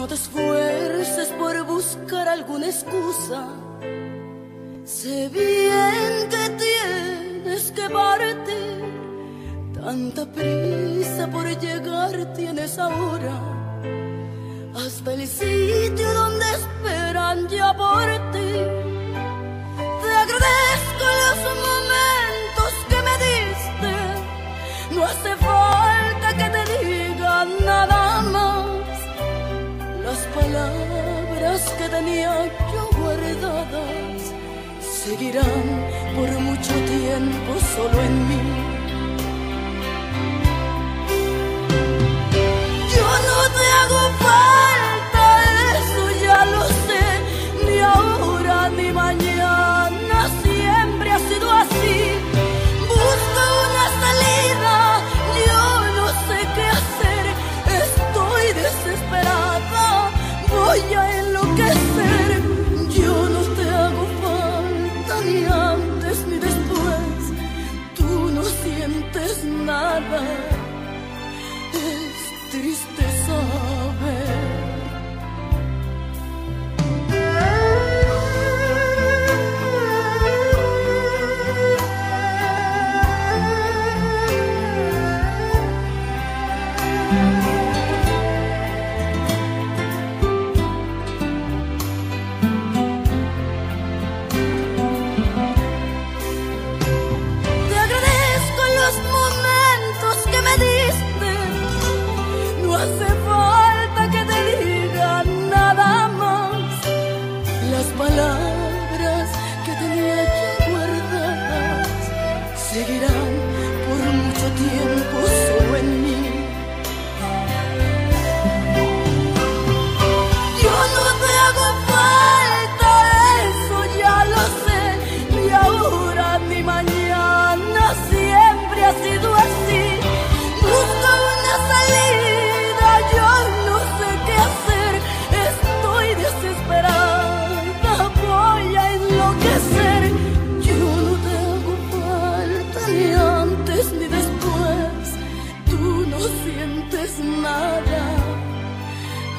No te esfuerces por buscar alguna excusa. Sé bien que tienes que partir. Tanta prisa por llegar tienes ahora. Hasta el sitio donde esperan ya por ti. Te agradezco los momentos que me diste. No hace palabras que tenía yo guardadas seguirán por mucho tiempo solo en mí. sientes nada, es tristeza. por mucho tiempo.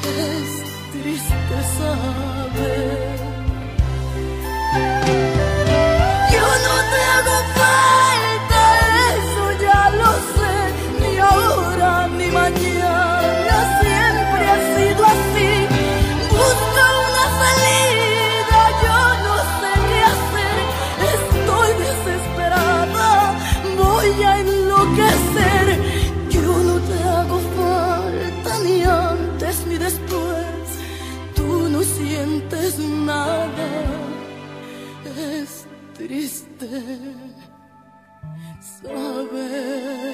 es triste saber es triste saber.